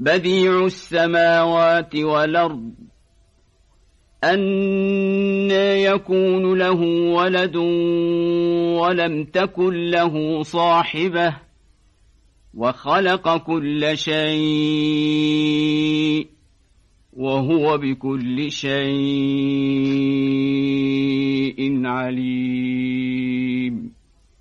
بديع السماوات والأرض. أن يكون له ولد ولم تكن له صاحبة وخلق كل شيء وهو بكل شيء عليم.